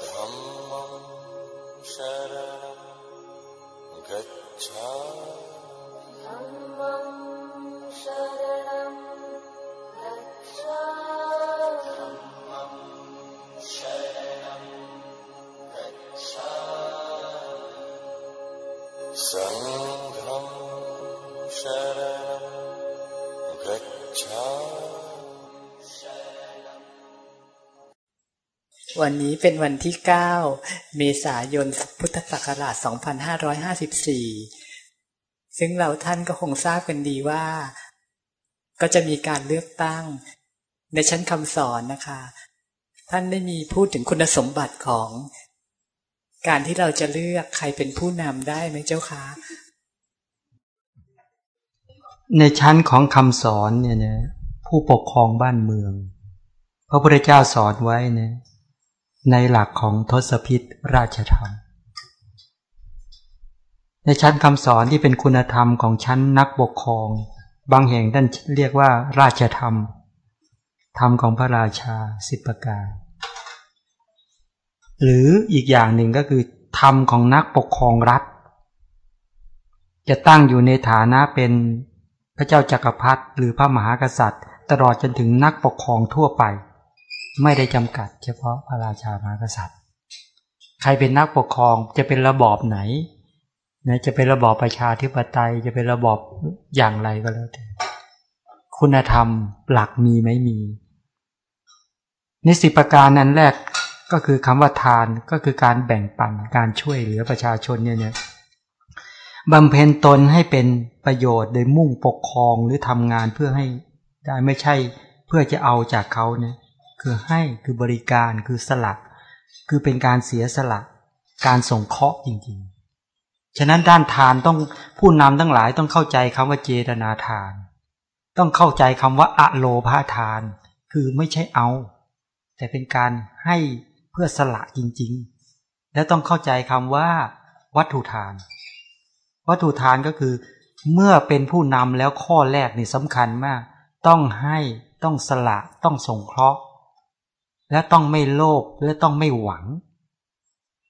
ब्रह्मं शरणं गच्छ วันนี้เป็นวันที่ 9 เมษายน พุทธศักราช 2554 ซึ่งเราท่านก็คงทราบกันดีว่า ก็จะมีการเลือกตั้ง ในชั้นคำสอนนะคะ ท่านได้มีพูดถึงคุณสมบัติของ การที่เราจะเลือกใครเป็นผู้นำได้ไหมเจ้าคะในชั้นของคำสอนเนี่ยนะผู้ปกครองบ้านเมือง พระพุทธเจ้าสอนไว้นะ ในหลักของทศพิษราชธรรม ในชั้นคำสอนที่เป็นคุณธรรมของชั้นนักปกครอง บางแห่งท่านเรียกว่าราชธรรม ธรรมของพระราชาสิบประการ หรืออีกอย่างหนึ่งก็คือ ธรรมของนักปกครองรัฐ จะตั้งอยู่ในฐานะเป็นพระเจ้าจากักรพรรดิหรือพระมหากษัตริย์ ตลอดจนถึงนักปกครองทั่วไป ไม่ได้จำกัด เฉพาะพระราชามหากษัตริย์ ใครเป็นนักปกครองจะเป็นระบอบไหนนะจะเป็นระบอบประชาธิปไตยจะเป็นระบอบอย่างไรก็แล้วแต่คุณธรรมหลักมีไหมมี ในสิประการนั้นแรกก็คือคำว่าทานก็คือการแบ่งปันการช่วยเหลือประชาชนเนี่ยเนี่ยบำเพ็ญตนให้เป็นประโยชน์โดยมุ่งปกครองหรือทำงานเพื่อให้ได้ไม่ใช่เพื่อจะเอาจากเขาเนี่ย คือให้คือบริการคือสลักคือเป็นการเสียสละการส่งเคราะห์จริง ๆ ฉะนั้นด้านทานต้องผู้นำทั้งหลายต้องเข้าใจคำว่าเจตนาทาน ต้องเข้าใจคำว่าอะโลภาทาน คือไม่ใช่เอา แต่เป็นการให้เพื่อสละจริง ๆ และต้องเข้าใจคำว่า วัตถุทาน วัตถุทานก็คือ เมื่อเป็นผู้นำแล้วข้อแรกนี่สำคัญมาก ต้องให้ต้องสละต้องสงเคราะห์ และต้องไม่โลภและต้องไม่หวัง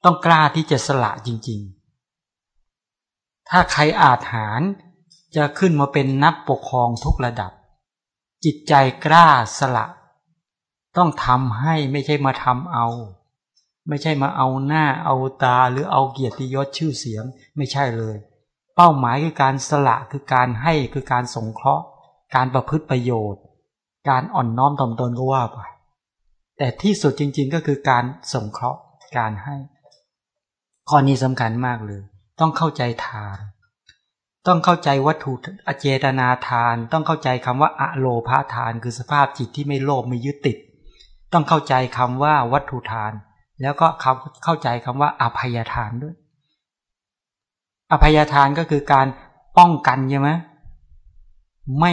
ต้องกล้าที่จะสละจริง ๆ ถ้าใครอาจหารจะขึ้นมาเป็นนักปกครองทุกระดับ จิตใจกล้าสละ ต้องทำให้ไม่ใช่มาทำเอา ไม่ใช่มาเอาหน้าเอาตาหรือเอาเกียรติยศชื่อเสียงไม่ใช่เลย เป้าหมายคือการสละคือการให้คือการสงเคราะห์ การประพฤติประโยชน์ การอ่อนน้อมถ่อมตนก็ว่าไป แต่ที่สุดจริง ๆ ก็คือการสงเคราะห์การให้ ข้อนี้สำคัญมากเลย ต้องเข้าใจทาน ต้องเข้าใจวัตถุอเจตนาทาน ต้องเข้าใจคำว่าอะโลภาทาน คือสภาพจิตที่ไม่โลภไม่ยึดติด ต้องเข้าใจคำว่าวัตถุทาน แล้วก็คำเข้าใจคำว่าอภัยทานด้วย อภัยทานก็คือการป้องกันใช่ไหมไม่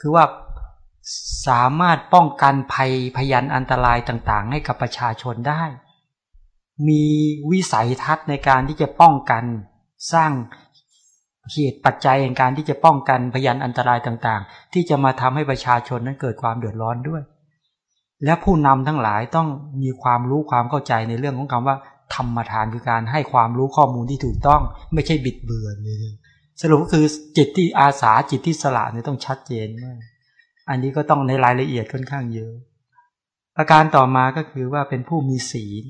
คือว่า สามารถป้องกันภัยพยันอันตรายต่างๆ ให้กับประชาชนได้ มีวิสัยทัศน์ในการที่จะป้องกัน สร้างเหตุปัจจัยในการที่จะป้องกันพยันอันตรายต่างๆ ที่จะมาทำให้ประชาชนนั้นเกิดความเดือดร้อนด้วย และผู้นำทั้งหลายต้องมีความรู้ความเข้าใจในเรื่องของคำว่า ธรรมทานคือการให้ความรู้ข้อมูลที่ถูกต้อง ไม่ใช่บิดเบือนเลยสรุปก็คือจิตที่อาสาจิตที่สละเนี่ยต้องชัดเจนมาก อันนี้ก็ต้องในรายละเอียดค่อนข้างเยอะ ประการต่อมาก็คือว่าเป็นผู้มีศีล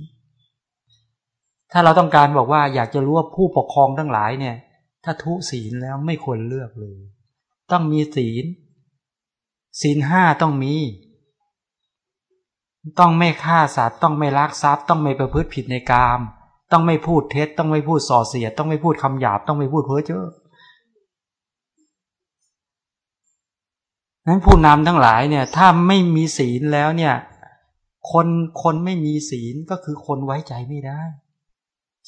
ถ้าเราต้องการบอกว่าอยากจะรู้ว่าผู้ปกครองทั้งหลายเนี่ย ถ้าทุศีลแล้วไม่ควรเลือกเลย ต้องมีศีล ศีลห้าต้องมี ต้องไม่ฆ่าสัตว์ต้องไม่ลักทรัพย์ ต้องไม่ประพฤติผิดในกาม ต้องไม่พูดเท็จ ต้องไม่พูดส่อเสียด ต้องไม่พูดคำหยาบ ต้องไม่พูดเพ้อเจ้อ นั้นผู้นำทั้งหลายเนี่ย ถ้าไม่มีศีลแล้วเนี่ย คนคนไม่มีศีลก็คือคนไว้ใจไม่ได้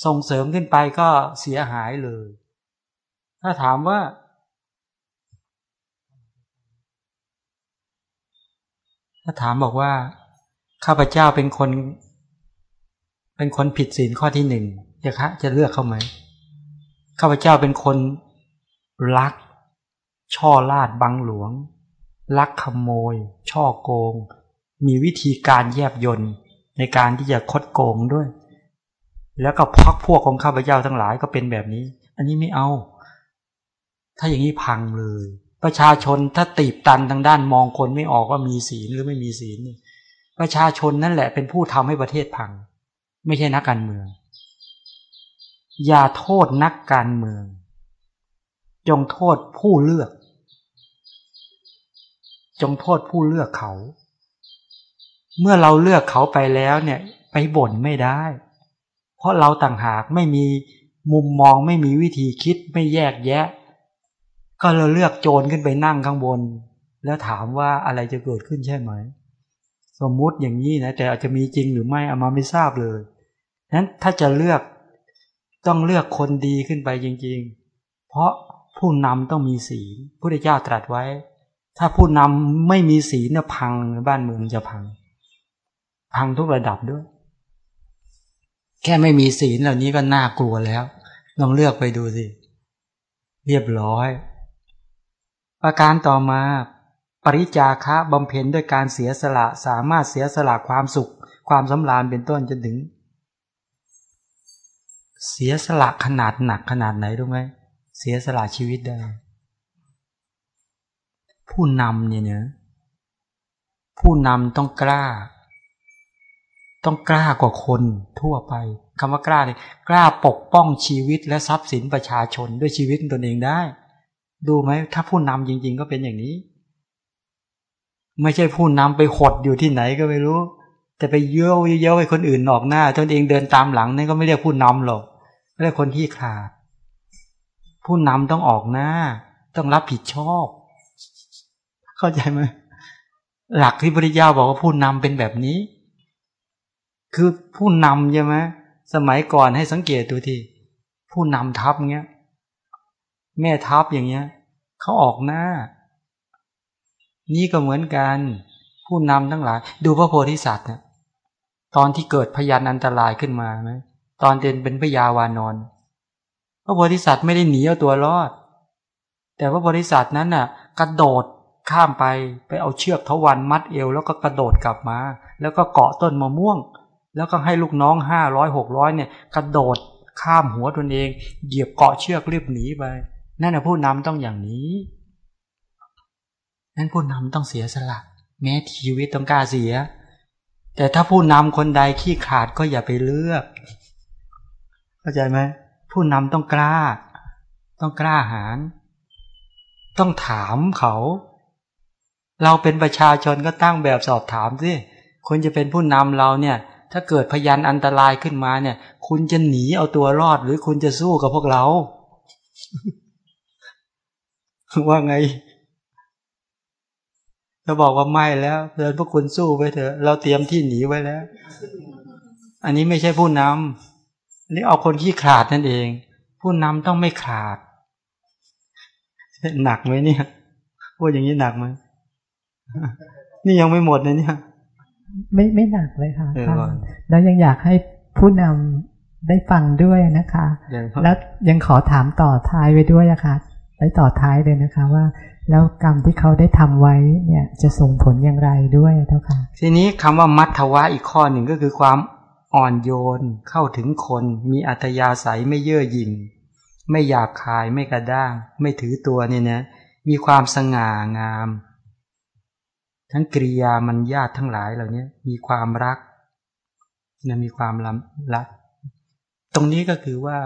ส่งเสริมขึ้นไปก็เสียหายเลย ถ้าถามว่าถ้าถามบอกว่า ข้าพเจ้าเป็นคน เป็นคนผิดศีลข้อที่หนึ่งจะคะจะเลือกเขาไหมข้าพเจ้าเป็นคนรัก ช่อลาดบังหลวง ลักขโมย ช่อโกง มีวิธีการแยบยนในการที่จะคดโกงด้วย แล้วก็พักพวกของข้าพเจ้าทั้งหลายก็เป็นแบบนี้ อันนี้ไม่เอา ถ้าอย่างนี้พังเลย ประชาชนถ้าตีบตันทางด้านมองคนไม่ออกว่ามีศีลหรือไม่มีศีลประชาชนนั่นแหละเป็นผู้ทำให้ประเทศพัง ไม่ใช่นักการเมือง อย่าโทษนักการเมือง จงโทษผู้เลือก จงโทษผู้เลือกเขา เมื่อเราเลือกเขาไปแล้วเนี่ยไปบ่นไม่ได้ เพราะเราต่างหากไม่มีมุมมองไม่มีวิธีคิดไม่แยกแยะ ก็เราเลือกโจรขึ้นไปนั่งข้างบน แล้วถามว่าอะไรจะเกิดขึ้นใช่ไหม สมมุติอย่างนี้นะแต่อาจจะมีจริงหรือไม่อามาไม่ทราบเลยนั้นถ้าจะเลือกต้องเลือกคนดีขึ้นไปจริง ๆ เพราะผู้นำต้องมีศีลพระเจ้าตรัสไว้ ถ้าผู้นำไม่มีศีลเนี่ยพังบ้านเมืองจะพัง พังทุกระดับด้วย แค่ไม่มีศีลเหล่านี้ก็น่ากลัวแล้ว ลองเลือกไปดูสิ เรียบร้อย ประการต่อมาปริจาคะบำเพ็ญด้วยการเสียสละสามารถเสียสละความสุข ความสำราญเป็นต้นจนถึง เสียสละขนาดหนักขนาดไหนรู้ไหมเสียสละชีวิตได้ ผู้นำเนี่ยเนะผู้นำต้องกล้า ต้องกล้ากว่าคนทั่วไปคำว่ากล้าเลยกล้าปกป้องชีวิตและทรัพย์สินประชาชนด้วยชีวิตตนเองได้ ดูไหมถ้าผู้นำจริง ๆ ก็เป็นอย่างนี้ ไม่ใช่ผู้นำไปหดอยู่ที่ไหนก็ไม่รู้ แต่ไปเย้ยเย้ยคนอื่นออกหน้าตนเองเดินตามหลังนั่นก็ไม่เรียกผู้นำหรอกเรียกคนที่ขาด ผู้นำต้องออกหน้า ต้องรับผิดชอบ เข้าใจไหมหลักที่พระพุทธเจ้าบอกว่าผู้นำเป็นแบบนี้ คือผู้นำใช่ไหมสมัยก่อนให้สังเกตดูทีผู้นำทัพเงี้ย แม่ทัพอย่างเงี้ยเขาออกหน้า นี่ก็เหมือนกัน ผู้นำทั้งหลาย ดูพระโพธิสัตว์เนี่ยตอนที่เกิดพยานอันตรายขึ้นมาไหมตอนเดินเป็นพยาวานอนพระโพธิสัตว์ไม่ได้หนีเอาตัวรอด แต่พระโพธิสัตว์นั้นน่ะ กระโดด ข้ามไปไปเอาเชือกทวันมัดเอว แล้วก็กระโดดกลับมา แล้วก็เกาะต้นมะม่วง แล้วก็ให้ลูกน้องห้าร้อยหกร้อยเนี่ยกระโดดข้ามหัวตนเอง เหยียบเกาะเชือกรีบหนีไป นั่นนะผู้นำต้องอย่างนี้นั่นผู้นำต้องเสียสละแม้ชีวิตต้องกล้าเสีย แต่ถ้าผู้นำคนใดขี้ขาดก็อย่าไปเลือก เข้าใจไหมผู้นำต้องกล้า ต้องกล้าหาญต้องถามเขา เราเป็นประชาชนก็ตั้งแบบสอบถามสิคุณจะเป็นผู้นำเราเนี่ย ถ้าเกิดพยานอันตรายขึ้นมาเนี่ย คุณจะหนีเอาตัวรอด หรือคุณจะสู้กับพวกเรา ว่าไงเราบอกว่าไม่แล้วเดินพวกคุณสู้ไปเถอะ เราเตรียมที่หนีไว้แล้ว อันนี้ไม่ใช่ผู้นำนี่เอาคนขี้ขาดนั่นเอง ผู้นำต้องไม่ขาด หนักไหมเนี่ย พูดอย่างนี้หนักไหม นี่ยังไม่หมดเลยเนี่ย ไม่ไม่หนักเลยค่ะแล้วยังอยากให้ผู้นำได้ฟังด้วยนะคะ แล้วยังขอถามต่อท้ายไว้ด้วยอะค่ะไว้ต่อท้ายเลยนะคะว่า แล้วกรรมที่เขาได้ทำไว้เนี่ยจะส่งผลอย่างไรด้วยเท่าค่ะทีนี้คำว่ามัทธวะอีกข้อหนึ่งก็คือความอ่อนโยนเข้าถึงคน มีอัตยาศัยไม่เย่อหยิ่ง ไม่หยาบคายไม่กระด้าง ไม่ถือตัวเนี่ยนะมีความสง่างาม ทั้งกริยามันญาติทั้งหลายเหล่านี้มีความรักนะมีความรัก ตรงนี้ก็คือว่า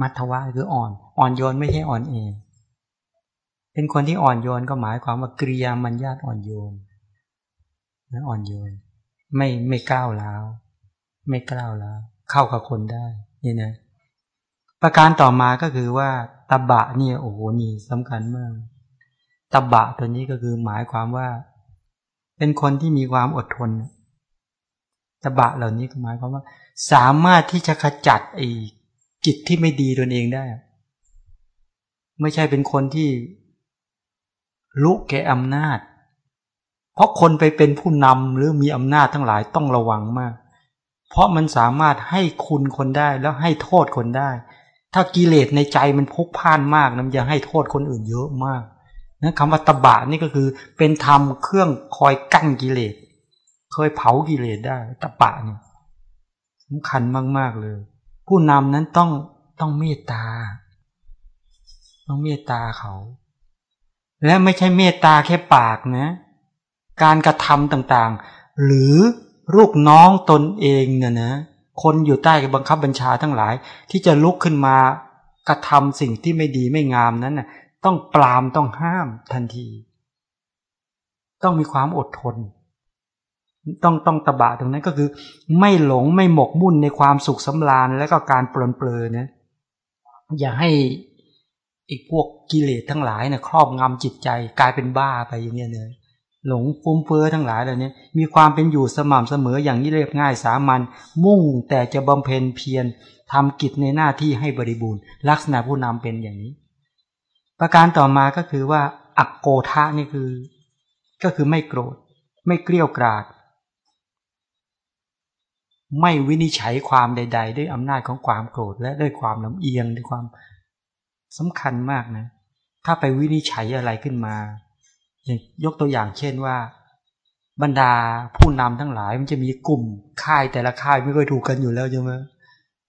มัทวะคืออ่อน อ่อนโยนไม่ใช่อ่อนเองเป็นคนที่อ่อนโยนก็หมายความว่ากริยามันญาติอ่อนโยนนะอ่อนโยน ไม่ไม่ก้าวแล้วไม่กล้าวแล้วเข้ากับคนได้นี่นะประการต่อมาก็คือว่าตบะเนี่ยโอ้โหนี่สำคัญมาก ตบะตัวนี้ก็คือหมายความว่า เป็นคนที่มีความอดทนตบะเหล่านี้ก็หมายความว่า สามารถที่จะขจัดไอ้จิตที่ไม่ดีตนเองได้ ไม่ใช่เป็นคนที่ลุกแก่อำนาจ เพราะคนไปเป็นผู้นำหรือมีอำนาจทั้งหลายต้องระวังมาก เพราะมันสามารถให้คุณคนได้แล้วให้โทษคนได้ ถ้ากิเลสในใจมันพุกพ่านมากนะมันจะให้โทษคนอื่นเยอะมาก นะคำว่าตบะนี่ก็คือ เป็นธรรมเครื่องคอยกั้นกิเลสเคยเผากิเลสได้ตะปะเนี่ยสำคัญมาก ๆเลย ผู้นำนั้นต้องต้องเมตตา ต้องเมตตาเขา และไม่ใช่เมตตาแค่ปากนะ การกระทำต่างๆ หรือลูกน้องตนเองเนี่ยนะ คนอยู่ใต้บังคับบัญชาทั้งหลาย ที่จะลุกขึ้นมากระทำสิ่งที่ไม่ดีไม่งามนั้นนะ่ะ ต้องปรามต้องห้ามทันที ต้องมีความอดทน ต้องต้องตบะตรงนั้นก็คือ ไม่หลงไม่หมกมุ่นในความสุขสำราญและก็การปลนเปลือนะอย่าให้อีกพวกกิเลสทั้งหลายเนะี่ยครอบงำจิตใจกลายเป็นบ้าไปอย่างเนี้ยเลยหลงฟุ้มเฟ้อทั้งหลายเหล่านี้มีความเป็นอยู่สม่ำเสมออย่างนี้เรียบง่ายสามัญมุ่งแต่จะบำเพ็ญเพียรทำกิจในหน้าที่ให้บริบูรณ์ ลักษณะผู้นำเป็นอย่างนี้ ประการต่อมาก็คือว่า อักโกทะนี่คือ ก็คือไม่โกรธ ไม่เกลี้ยวกราด ไม่วินิจฉัยความใด ๆ ด้วยอำนาจของความโกรธและด้วยความลำเอียงด้วยความสำคัญมากนะ ถ้าไปวินิจฉัยอะไรขึ้นมา ยกตัวอย่างเช่นว่า บรรดาผู้นำทั้งหลายมันจะมีกลุ่มค่ายแต่ละค่ายไม่ค่อยถูกกันอยู่แล้วใช่ไหม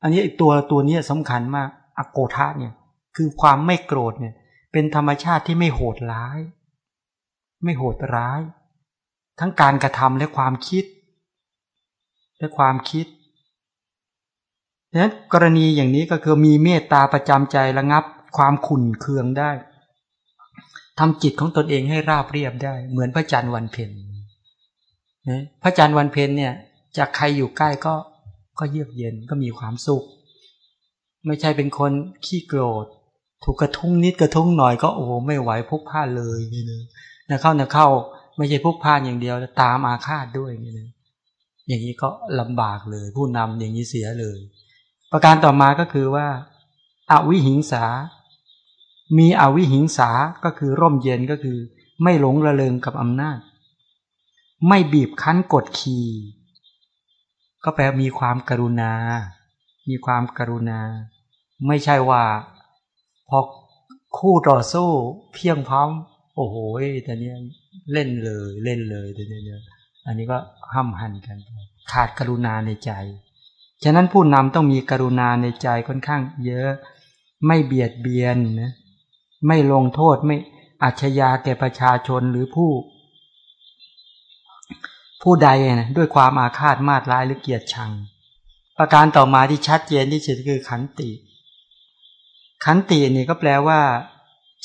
อันนี้ตัวตัวนี้สำคัญมากอโกธาเนี่ย คือความไม่โกรธเนี่ย เป็นธรรมชาติที่ไม่โหดร้าย ไม่โหดร้าย ทั้งการกระทำและความคิด และความคิดดังนั้นกรณีอย่างนี้ก็คือมีเมตตาประจำใจระงับความขุ่นเคืองได้ทำจิตของตนเองให้ราบเรียบได้ เหมือนพระจันทร์วันเพ็ญพระจันทร์วันเพ็ญเนี่ยจากใครอยู่ใกล้ก็ก็เยือกเย็นก็มีความสุข ไม่ใช่เป็นคนขี้โกรธ ถูกกระทุ้งนิดกระทุ้งหน่อยก็โอ้ไม่ไหวพุกผ้าเลยนี่นะนะเข้านะเข้า ไม่ใช่พุกผ้าอย่างเดียวตามอาฆาตด้วยนี่นะอย่างนี้ก็ลำบากเลย ผู้นำอย่างนี้เสียเลย ประการต่อมาก็คือว่าอาวิหิงสา มีอวิหิงสาก็คือร่มเย็นก็คือ ไม่หลงระเริงกับอำนาจ ไม่บีบคั้นกดขี่ก็แปลมีความกรุณา มีความกรุณา ไม่ใช่ว่า พอคู่ต่อสู้เพียงพร้อม โอ้โหแต่เนี้ยเล่นเลยเล่นเลยแต่เนี้ยอันนี้ก็ห้ามหันกัน ขาดกรุณาในใจ ฉะนั้นผู้นำต้องมีกรุณาในใจค่อนข้าง เยอะ ไม่เบียดเบียนนะไม่ลงโทษไม่อัจยาแก่ประชาชนหรือผู้ ผู้ใดนะด้วยความอาฆาตมาดร้ายหรือเกียรติชัง ประการต่อมาที่ชัดเจนที่สุดคือขันติ ขันตินี่ก็แปลว่า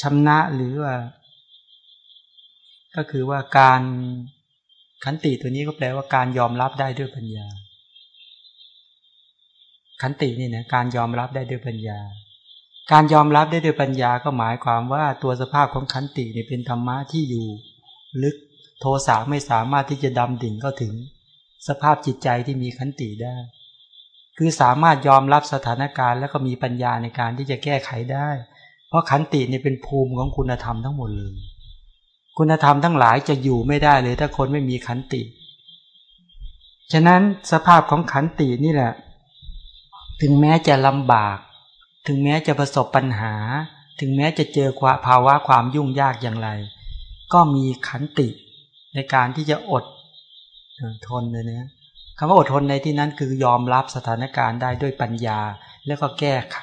ชำนะหรือว่า ก็คือว่าการขันติตัวนี้ก็แปลว่าการยอมรับได้ด้วยปัญญา ขันตินี่นะการยอมรับได้ด้วยปัญญา การยอมรับได้ด้วยปัญญาก็หมายความว่าตัวสภาพของขันติเนี่ยเป็นธรรมะที่อยู่ ลึกโทสะไม่สามารถที่จะดำดิ่งเข้าถึง สภาพจิตใจที่มีขันติได้ คือสามารถยอมรับสถานการณ์ แล้วก็มีปัญญาในการที่จะแก้ไขได้ เพราะขันติเนี่ยเป็นภูมิของคุณธรรมทั้งหมดเลย คุณธรรมทั้งหลายจะอยู่ไม่ได้เลย ถ้าคนไม่มีขันติ ฉะนั้นสภาพของขันตินี่แหละ ถึงแม้จะลำบาก ถึงแม้จะประสบปัญหา ถึงแม้จะเจอควาภาวะความยุ่งยากอย่างไร ก็มีขันติในการที่จะอดทนเลยนะ คำว่าอดทนในที่นั้นคือยอมรับสถานการณ์ได้ด้วยปัญญา แล้วก็แก้ไข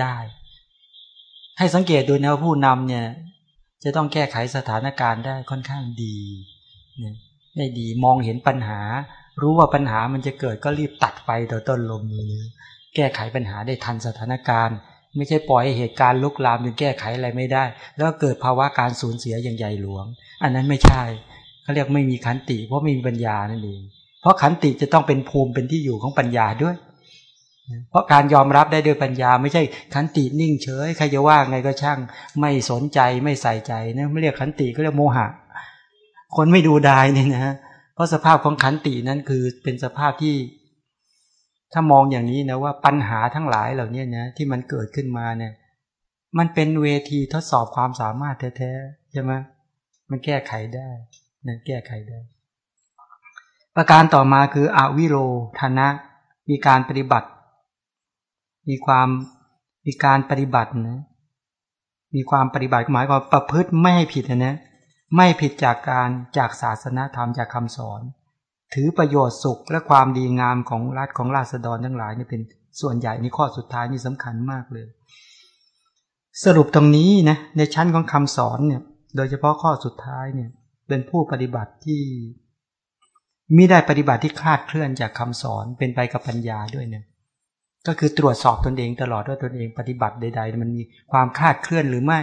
ได้ ให้สังเกตดูนะว่าผู้นำเนี่ย จะต้องแก้ไขสถานการณ์ได้ค่อนข้างดีเนี่ยได้ดีมองเห็นปัญหา รู้ว่าปัญหามันจะเกิดก็รีบตัดไปต่อต้นลมเลยแก้ไขปัญหาได้ทันสถานการณ์ ไม่ใช่ปล่อยให้เหตุการณ์ลุกลามจนแก้ไขอะไรไม่ได้ แล้วเกิดภาวะการสูญเสียอย่างใหญ่หลวง อันนั้นไม่ใช่เขาเรียกไม่มีขันติเพราะไม่มีปัญญานั่นเอง เพราะขันติจะต้องเป็นภูมิเป็นที่อยู่ของปัญญาด้วย เพราะการยอมรับได้ด้วยปัญญา ไม่ใช่ขันตินิ่งเฉยใครจะว่าไงก็ช่าง ไม่สนใจไม่ใส่ใจนะไม่เรียกขันติก็เรียกโมหะ คนไม่ดูดายเนี่ยนะ เพราะสภาพของขันตินั้นคือเป็นสภาพที่ ถ้ามองอย่างนี้นะว่าปัญหาทั้งหลายเหล่านี้นะที่มันเกิดขึ้นมาเนี่ยมันเป็นเวทีทดสอบความสามารถแท้ๆใช่ไหมมันแก้ไขได้นะแก้ไขได้ ประการต่อมาคืออวิโรธนะ มีการปฏิบัติ มีความมีการปฏิบัตินะ มีความปฏิบัติหมายความประพฤติไม่ให้ผิดนะ ไม่ผิดจากการจากศาสนาธรรมจากคำสอน ถือประโยชน์สุขและความดีงามของรัฐของราษฎรทั้งหลายนี่เป็นส่วนใหญ่ในข้อสุดท้ายนี่สำคัญมากเลย สรุปตรงนี้นะในชั้นของคำสอนเนี่ย โดยเฉพาะข้อสุดท้ายเนี่ย เป็นผู้ปฏิบัติที่ มิได้ปฏิบัติที่คลาดเคลื่อนจากคำสอนเป็นไปกับปัญญาด้วยเนี่ยก็คือตรวจสอบตนเองตลอดว่าตนเองปฏิบัติใด ๆ มันมีความคลาดเคลื่อนหรือไม่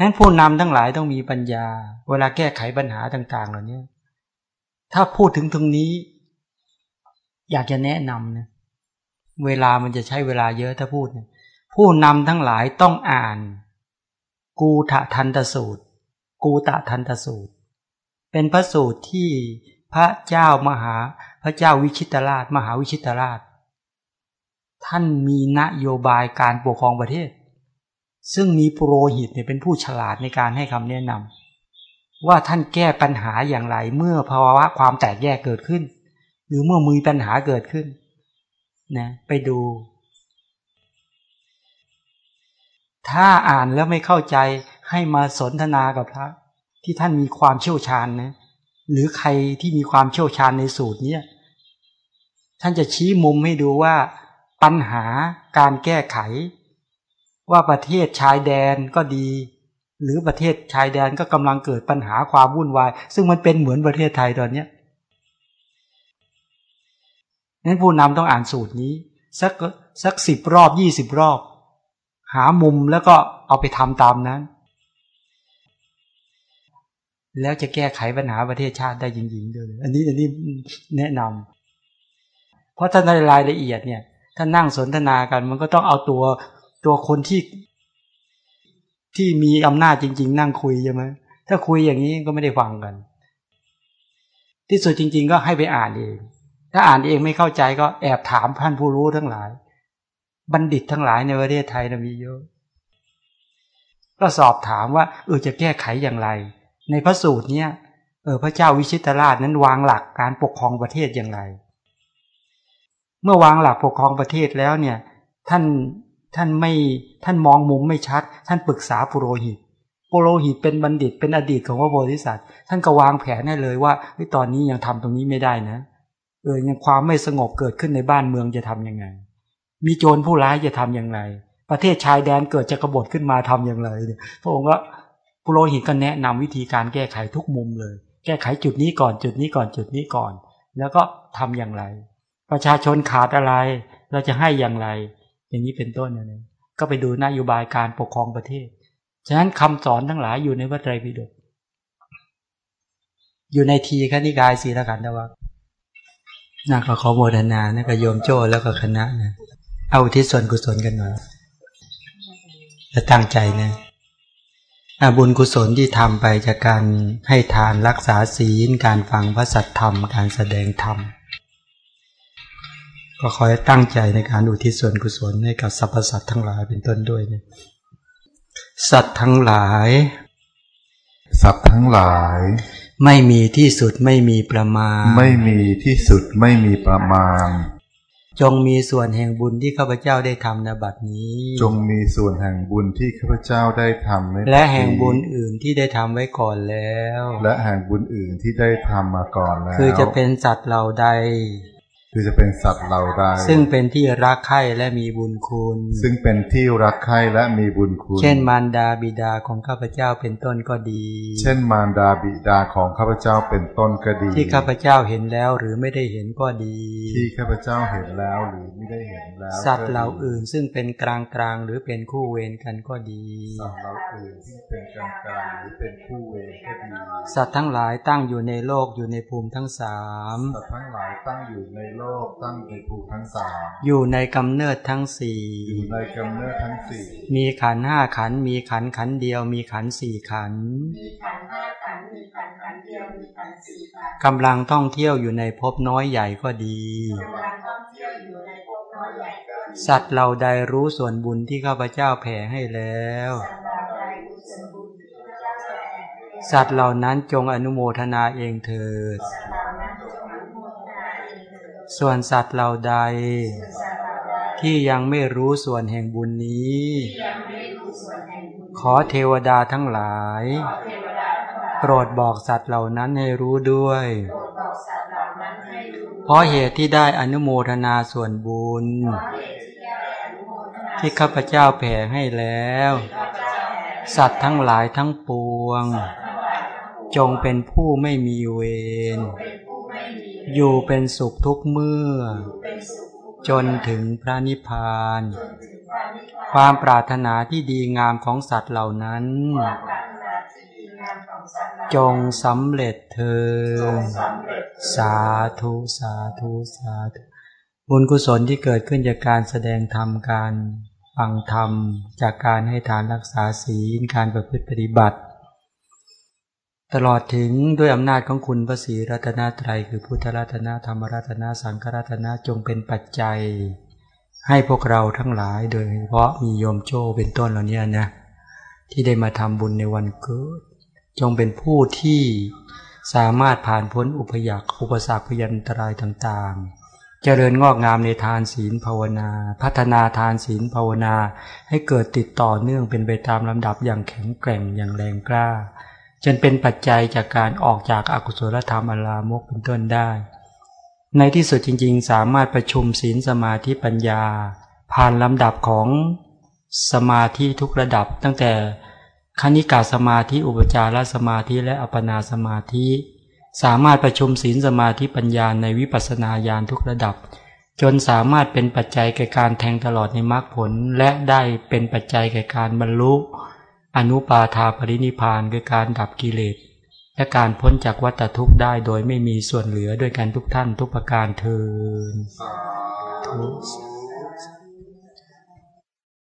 นั้นผู้นำทั้งหลายต้องมีปัญญา เวลาแก้ไขปัญหาต่าง ๆ เหล่านี้ถ้าพูดถึงตรงนี้ อยากจะแนะนำนะเวลามันจะใช้เวลาเยอะถ้าพูดนะผู้นำทั้งหลายต้องอ่าน กูทะทันตสูตร กูตะทันตสูตร เป็นพระสูตรที่ พระเจ้ามหาพระเจ้าวิชิตราช มหาวิชิตราช ท่านมีนโยบายการปกครองประเทศ ซึ่งมีปุโรหิตเนี่ยเป็นผู้ฉลาดในการให้คำแนะนำว่าท่านแก้ปัญหาอย่างไรเมื่อภาวะความแตกแยกเกิดขึ้น หรือเมื่อมีปัญหาเกิดขึ้นนะไปดู ถ้าอ่านแล้วไม่เข้าใจให้มาสนทนากับพระที่ท่านมีความเชี่ยวชาญนะ หรือใครที่มีความเชี่ยวชาญในสูตรเนี้ยท่านจะชี้มุมให้ดูว่าปัญหาการแก้ไข ว่าประเทศชายแดนก็ดี หรือประเทศชายแดนก็กำลังเกิดปัญหาความวุ่นวาย ซึ่งมันเป็นเหมือนประเทศไทยตอนเนี้ยนั้นผู้นำต้องอ่านสูตรนี้ สักสักสิบรอบยี่สิบรอบ หามุมแล้วก็เอาไปทำตามนั้น แล้วจะแก้ไขปัญหาประเทศชาติได้จริงๆด้วยอันนี้อันนี้แนะนำเพราะถ้าในรายละเอียดเนี่ยถ้านั่งสนทนากัน มันก็ต้องเอาตัวตัวคนที่ที่มีอำนาจจริง ๆ นั่งคุยใช่ไหมถ้าคุยอย่างนี้ก็ไม่ได้ฟังกัน ที่สุดจริง ๆ ก็ให้ไปอ่านเอง ถ้าอ่านเองไม่เข้าใจก็แอบถามท่านผู้รู้ทั้งหลาย บัณฑิตทั้งหลายในประเทศไทยนะมีเยอะ ก็สอบถามว่าเออจะแก้ไขอย่างไร ในพระสูตรเนี่ยเออพระเจ้าวิชิตราชนั้นวางหลักการปกครองประเทศอย่างไร เมื่อวางหลักปกครองประเทศแล้วเนี่ยท่านท่านไม่ท่านมองมุมไม่ชัด ท่านปรึกษาปุโรหิตปุโรหิตเป็นบัณฑิตเป็นอดีตของพระโพธิสัตว์ท่านก็วางแผนให้เลยว่าตอนนี้ยังทำตรงนี้ไม่ได้นะเออยังความไม่สงบเกิดขึ้นในบ้านเมืองจะทํำยังไง มีโจรผู้ร้ายจะทํำยังไงประเทศชายแดนเกิดจะกบฏขึ้นมาทำอย่างไรพระองค์ก็ ปุโรหิตก็แนะนำวิธีการแก้ไขทุกมุมเลย แก้ไขจุดนี้ก่อนจุดนี้ก่อนจุดนี้ก่อน แล้วก็ทำอย่างไร ประชาชนขาดอะไร เราจะให้อย่างไร อย่างนี้เป็นต้นนะก็ไปดูนโยบายการปกครองประเทศ ฉะนั้นคำสอนทั้งหลายอยู่ในวัตรไตรปิฎกอยู่ในทีคณิกายศีลขันธวัคน่าก็ขอโมทนานะก็โยมโจ้แล้วก็คณะนะเอาที่ส่วนกุศลกันหน่อยและตั้งใจนะ บุญกุศลที่ทำไปจากการให้ทานรักษาศีล การฟังพระสัทธรรม การแสดงธรรม ก็ขอให้ตั้งใจในการอุทิศส่วนกุศลให้กับสรรพสัตว์ทั้งหลายเป็นต้นด้วยเนี่ยสัตว์ทั้งหลาย สัตว์ทั้งหลาย ไม่มีที่สุดไม่มีประมาณ ไม่มีที่สุดไม่มีประมาณ จงมีส่วนแห่งบุญที่ข้าพเจ้าได้ทำในบัดนี้ จงมีส่วนแห่งบุญที่ข้าพเจ้าได้ทำในและแห่งบุญอื่นที่ได้ทำไว้ก่อนแล้ว และแห่งบุญอื่นที่ได้ทำมาก่อนแล้ว คือจะเป็นสัตว์เหล่าใด คือจะเป็นสัตว์เราได้ซึ่งเป็นที่รักใคร่และมีบุญคุณ ซึ่งเป็นที่รักใคร่และมีบุญคุณ เช่นมารดาบิดาของข้าพเจ้าเป็นต้นก็ดี เช่นมารดาบิดาของข้าพเจ้าเป็นต้นก็ดี ที่ข้าพเจ้าเห็นแล้วหรือไม่ได้เห็นก็ดี ที่ข้าพเจ้าเห็นแล้วหรือไม่ได้เห็นแล้ว สัตว์เหล่าอื่นซึ่งเป็นกลางกลางหรือเป็นคู่เวรกันก็ดี สัตว์เหล่าอื่นที่เป็นกลางกลางหรือเป็นคู่เวรก็ดี สัตว์ทั้งหลายตั้งอยู่ในโลกอยู่ในภูมิทั้งสามสัตว์ทั้งหลายตั้งอยู่ในโลกตั้งในภูทั้งสามอยู่ในกำเนิดทั้งสี่อยู่ในกำเนิดทั้งสี่มีขันห้าขันมีขันขันเดียว มีขันสี่ขันมีขันห้าขันมีขันขันเดียวมีขันสี่ขันกำลังท่องเที่ยวอยู่ในภพน้อยใหญ่ก็ดีกำลังท่องเที่ยวอยู่ในภพน้อยใหญ่ก็ดีสัตว์เราใดรู้ส่วนบุญที่ข้าพเจ้าแผ่ให้แล้วสัตว์เหล่านั้นจงอนุโมทนาเองเถิด ส่วนสัตว์เหล่าใด ที่ยังไม่รู้ส่วนแห่งบุญนี้ ขอเทวดาทั้งหลาย โปรดบอกสัตว์เหล่านั้นให้รู้ด้วย เพราะเหตุที่ได้อนุโมทนาส่วนบุญ ที่ข้าพเจ้าแผ่ให้แล้ว สัตว์ทั้งหลายทั้งปวง จงเป็นผู้ไม่มีเวร อยู่เป็นสุขทุกเมื่อ จนถึงพระนิพพาน ความปรารถนาที่ดีงามของสัตว์เหล่านั้น จงสำเร็จเธอ สาธุสาธุสาธุบุญกุศลที่เกิดขึ้นจากการแสดงธรรมการฟังธรรม จากการให้ทานรักษาศีลการประพฤติปฏิบัติ ตลอดถึงด้วยอำนาจของคุณพระศรีรัตนตรัย คือพุทธรัตนธรรมรัตนสังฆรัตนจงเป็นปัจจัย ให้พวกเราทั้งหลายโดยเฉพาะมีโยมโจ้เป็นต้นเหล่านี้นะที่ได้มาทำบุญในวันเกิด จงเป็นผู้ที่สามารถผ่านพ้นอุปยากอุปสรรคพยันตรายต่างๆ เจริญงอกงามในทานศีลภาวนา พัฒนาทานศีลภาวนา ให้เกิดติดต่อเนื่องเป็นไปตามลำดับอย่างแข็งแกร่งอย่างแรงกล้า จนเป็นปัจจัยจากการออกจากอากุศลธรรมอลามกเป็นต้นได้ ในที่สุดจริงๆ สามารถประชุมศีลสมาธิปัญญา ผ่านลำดับของสมาธิทุกระดับ ตั้งแต่คณิกาสมาธิอุปจารสมาธิและอัปปนาสมาธิ สามารถประชุมศีลสมาธิปัญญาในวิปัสสนาญาณทุกระดับ จนสามารถเป็นปัจจัยแก่การแทงตลอดในมรรคผลและได้เป็นปัจจัยแก่การบรรลุ อนุปาทาปรินิพานคือการดับกิเลสและการพ้นจากวัฏทุกข์ได้โดยไม่มีส่วนเหลือด้วยกันทุกท่านทุกประการเทินทุก